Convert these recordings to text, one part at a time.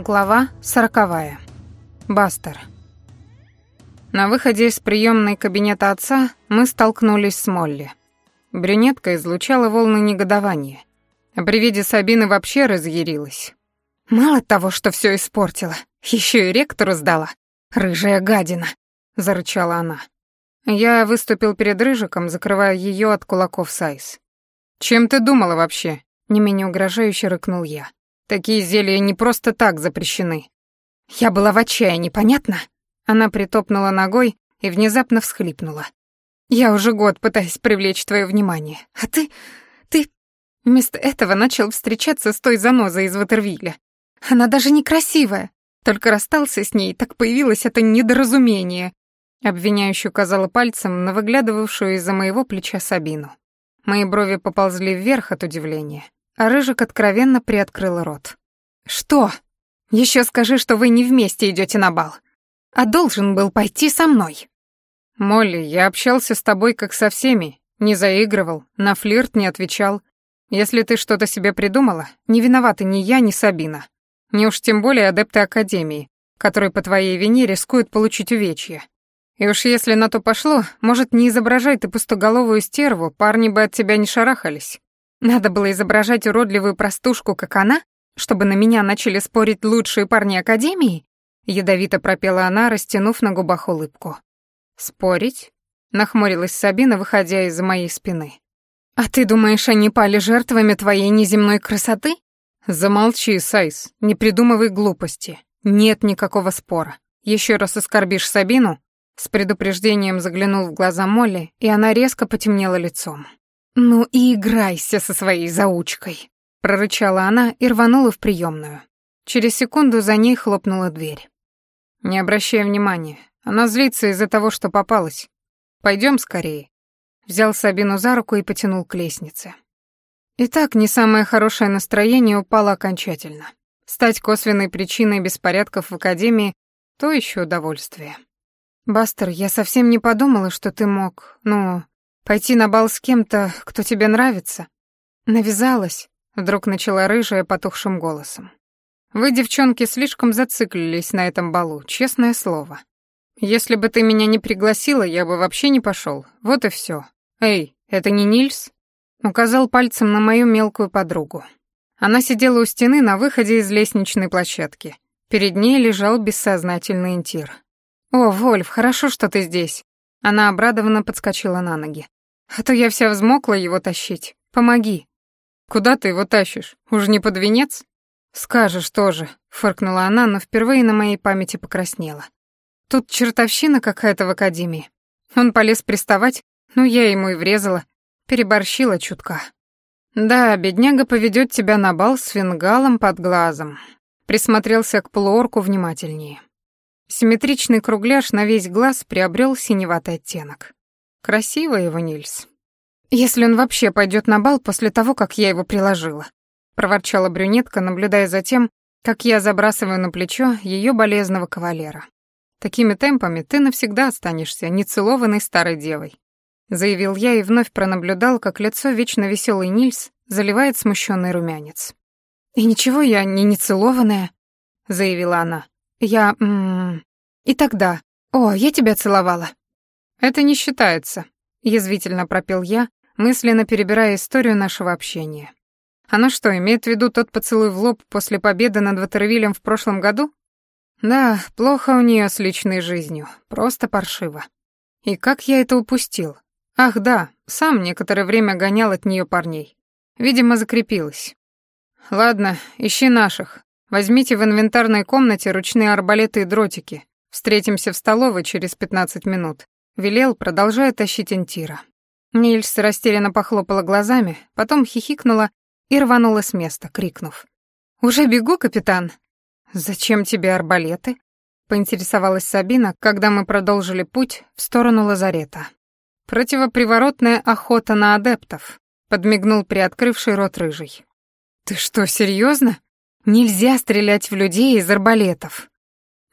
Глава сороковая. Бастер. На выходе из приемной кабинета отца мы столкнулись с Молли. Брюнетка излучала волны негодования. А при виде Сабины вообще разъярилась. «Мало того, что все испортила, еще и ректору сдала. Рыжая гадина!» — зарычала она. Я выступил перед Рыжиком, закрывая ее от кулаков Сайс. «Чем ты думала вообще?» — не менее угрожающе рыкнул я. «Такие зелья не просто так запрещены». «Я была в отчаянии, понятно?» Она притопнула ногой и внезапно всхлипнула. «Я уже год пытаюсь привлечь твое внимание, а ты... ты...» Вместо этого начал встречаться с той занозой из Ватервилля. Она даже некрасивая. Только расстался с ней, так появилось это недоразумение. Обвиняющую указала пальцем на выглядывавшую из-за моего плеча Сабину. Мои брови поползли вверх от удивления, а Рыжик откровенно приоткрыл рот. «Что? Еще скажи, что вы не вместе идете на бал, а должен был пойти со мной». «Молли, я общался с тобой как со всеми, не заигрывал, на флирт не отвечал. Если ты что-то себе придумала, не виноваты ни я, ни Сабина. Не уж тем более адепты Академии, которые по твоей вине рискуют получить увечья. И уж если на то пошло, может, не изображай ты пустоголовую стерву, парни бы от тебя не шарахались. Надо было изображать уродливую простушку, как она, чтобы на меня начали спорить лучшие парни Академии? Ядовито пропела она, растянув на губах улыбку. «Спорить?» — нахмурилась Сабина, выходя из-за моей спины. «А ты думаешь, они пали жертвами твоей неземной красоты?» «Замолчи, Сайс, не придумывай глупости. Нет никакого спора. Еще раз оскорбишь Сабину?» С предупреждением заглянул в глаза Молли, и она резко потемнела лицом. «Ну и играйся со своей заучкой», — прорычала она и рванула в приемную. Через секунду за ней хлопнула дверь. «Не обращай внимания. Она злится из-за того, что попалась. Пойдем скорее». Взял Сабину за руку и потянул к лестнице. Итак, не самое хорошее настроение упало окончательно. Стать косвенной причиной беспорядков в Академии — то еще удовольствие. «Бастер, я совсем не подумала, что ты мог, ну, пойти на бал с кем-то, кто тебе нравится. Навязалась», — вдруг начала рыжая потухшим голосом. «Вы, девчонки, слишком зациклились на этом балу, честное слово. Если бы ты меня не пригласила, я бы вообще не пошел. Вот и все. Эй, это не Нильс?» Указал пальцем на мою мелкую подругу. Она сидела у стены на выходе из лестничной площадки. Перед ней лежал бессознательный интир. «О, Вольф, хорошо, что ты здесь». Она обрадованно подскочила на ноги. «А то я вся взмокла его тащить. Помоги». «Куда ты его тащишь? Уж не под венец?» «Скажешь тоже», — фыркнула она, но впервые на моей памяти покраснела. «Тут чертовщина какая-то в академии. Он полез приставать, ну я ему и врезала, Переборщила чутка. Да, бедняга поведет тебя на бал с фингалом под глазом. Присмотрелся к полуорку внимательнее. Симметричный кругляш на весь глаз приобрел синеватый оттенок. Красиво его, Нильс. Если он вообще пойдет на бал после того, как я его приложила, проворчала брюнетка, наблюдая за тем, как я забрасываю на плечо ее болезного кавалера. Такими темпами ты навсегда останешься нецелованной старой девой заявил я и вновь пронаблюдал, как лицо вечно веселый Нильс заливает смущенный румянец. «И ничего, я не нецелованная», — заявила она. «Я... М и тогда... О, я тебя целовала». «Это не считается», — язвительно пропел я, мысленно перебирая историю нашего общения. «Она что, имеет в виду тот поцелуй в лоб после победы над Ватервилем в прошлом году?» «Да, плохо у нее с личной жизнью, просто паршиво. И как я это упустил? Ах да, сам некоторое время гонял от нее парней. Видимо, закрепилась. Ладно, ищи наших. Возьмите в инвентарной комнате ручные арбалеты и дротики. Встретимся в столовой через 15 минут. Велел, продолжая тащить Антира. Нильс растерянно похлопала глазами, потом хихикнула и рванула с места, крикнув. «Уже бегу, капитан!» «Зачем тебе арбалеты?» — поинтересовалась Сабина, когда мы продолжили путь в сторону лазарета. «Противоприворотная охота на адептов», — подмигнул приоткрывший рот рыжий. «Ты что, серьезно? Нельзя стрелять в людей из арбалетов».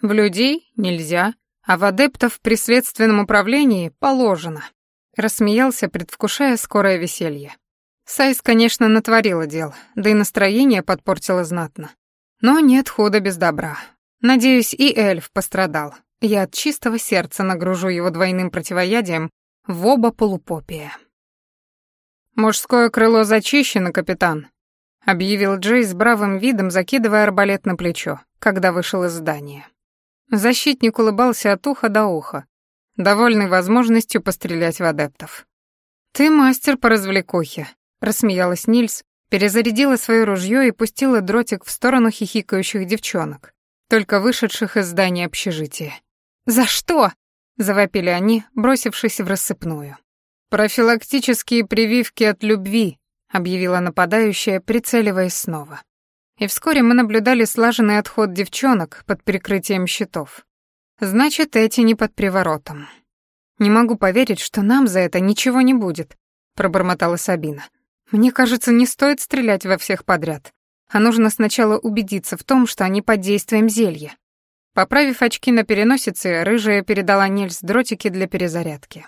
«В людей нельзя, а в адептов при следственном управлении положено», — рассмеялся, предвкушая скорое веселье. Сайс, конечно, натворила дел, да и настроение подпортила знатно. Но нет худа без добра. Надеюсь, и эльф пострадал. Я от чистого сердца нагружу его двойным противоядием в оба полупопия. «Мужское крыло зачищено, капитан», — объявил Джей с бравым видом, закидывая арбалет на плечо, когда вышел из здания. Защитник улыбался от уха до уха, довольный возможностью пострелять в адептов. «Ты мастер по развлекухе», — рассмеялась Нильс, перезарядила свое ружье и пустила дротик в сторону хихикающих девчонок, только вышедших из здания общежития. «За что?» — завопили они, бросившись в рассыпную. «Профилактические прививки от любви», — объявила нападающая, прицеливаясь снова. И вскоре мы наблюдали слаженный отход девчонок под прикрытием щитов. Значит, эти не под приворотом. «Не могу поверить, что нам за это ничего не будет», — пробормотала Сабина. «Мне кажется, не стоит стрелять во всех подряд, а нужно сначала убедиться в том, что они под действием зелья». Поправив очки на переносице, рыжая передала Нильс дротики для перезарядки.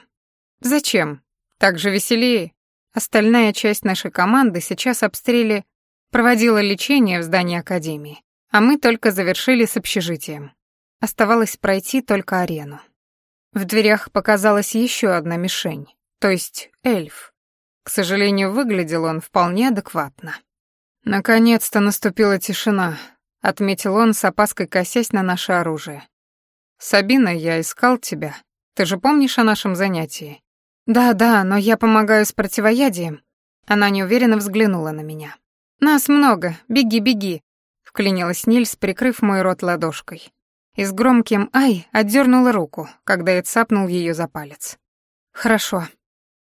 «Зачем? Так же веселее. Остальная часть нашей команды сейчас обстрели проводила лечение в здании Академии, а мы только завершили с общежитием. Оставалось пройти только арену. В дверях показалась еще одна мишень, то есть эльф. К сожалению, выглядел он вполне адекватно. Наконец-то наступила тишина, отметил он с опаской косясь на наше оружие. Сабина, я искал тебя. Ты же помнишь о нашем занятии? Да-да, но я помогаю с противоядием. Она неуверенно взглянула на меня. Нас много, беги, беги, вклинилась Нильс, прикрыв мой рот ладошкой и с громким «ай» отдернула руку, когда я цапнул ее за палец. «Хорошо».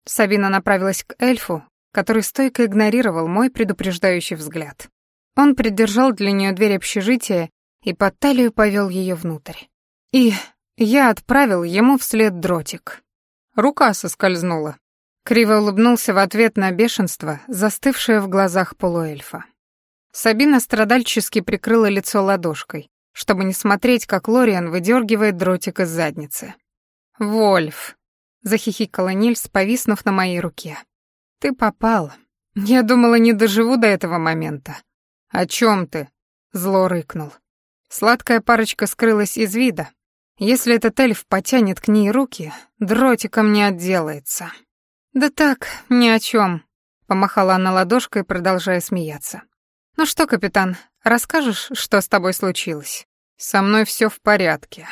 Сабина направилась к эльфу, который стойко игнорировал мой предупреждающий взгляд. Он придержал для нее дверь общежития и под талию повел ее внутрь. И я отправил ему вслед дротик. Рука соскользнула. Криво улыбнулся в ответ на бешенство, застывшее в глазах полуэльфа. Сабина страдальчески прикрыла лицо ладошкой, чтобы не смотреть, как Лориан выдергивает дротик из задницы. «Вольф», — захихикала Нильс, повиснув на моей руке. «Ты попал. Я думала, не доживу до этого момента». «О чем ты?» — зло рыкнул. Сладкая парочка скрылась из вида. Если этот эльф потянет к ней руки, дротиком не отделается. «Да так, ни о чем», — помахала она ладошкой, продолжая смеяться. «Ну что, капитан, расскажешь, что с тобой случилось?» «Со мной все в порядке.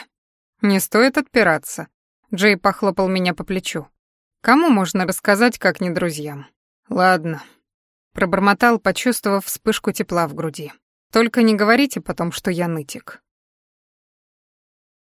Не стоит отпираться». Джей похлопал меня по плечу. «Кому можно рассказать, как не друзьям?» «Ладно». Пробормотал, почувствовав вспышку тепла в груди. «Только не говорите потом, что я нытик».